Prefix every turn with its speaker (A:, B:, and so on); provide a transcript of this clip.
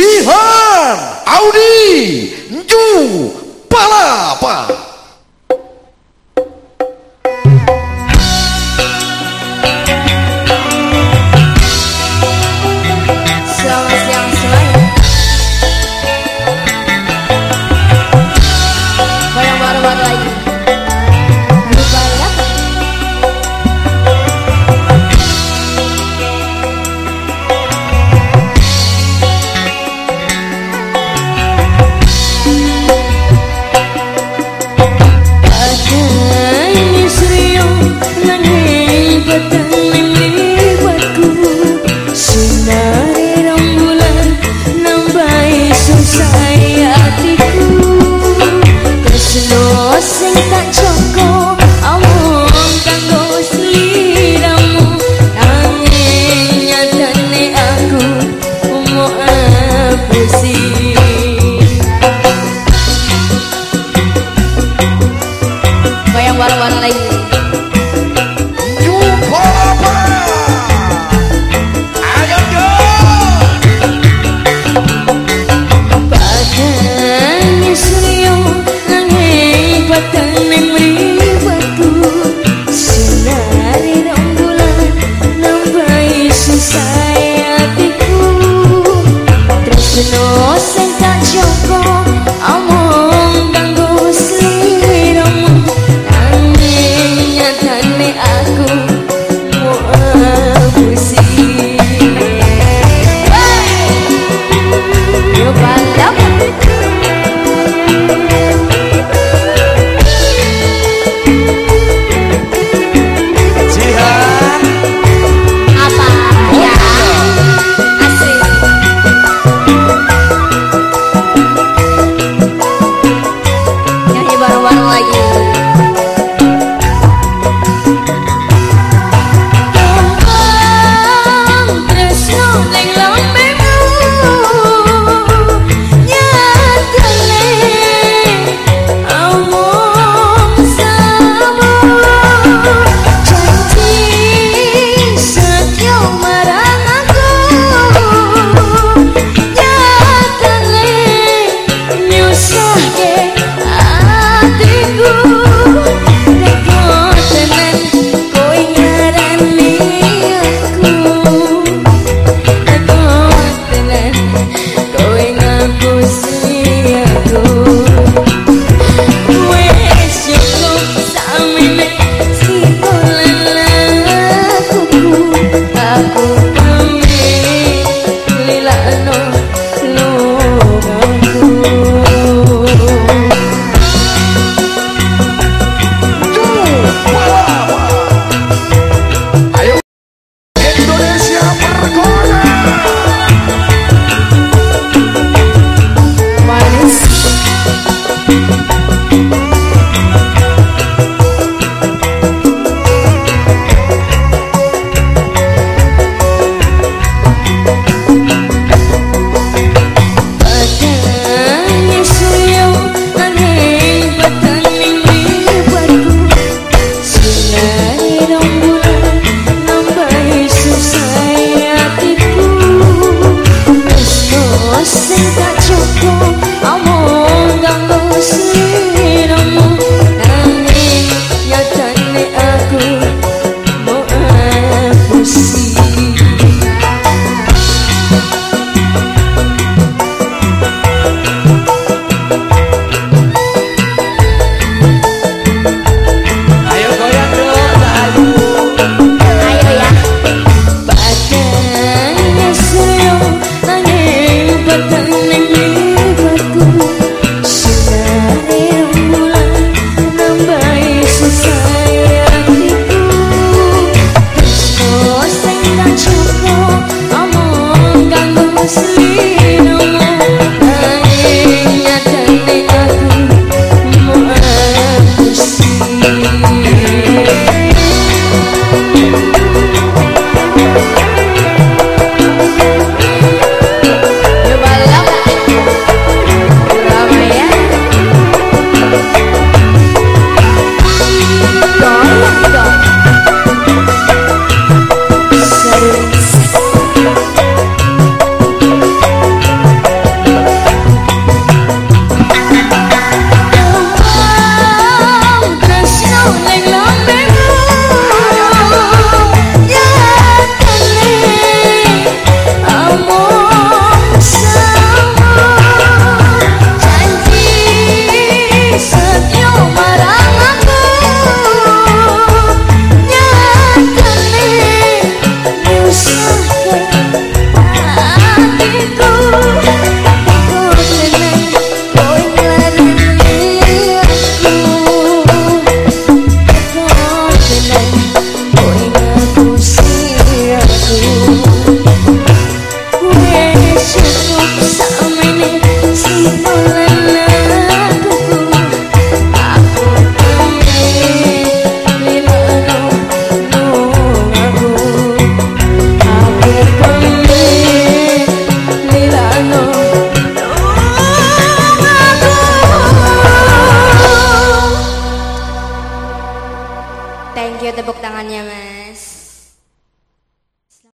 A: Jihan Audi Ju Palapa
B: Sayatiku Tersenuh sing tak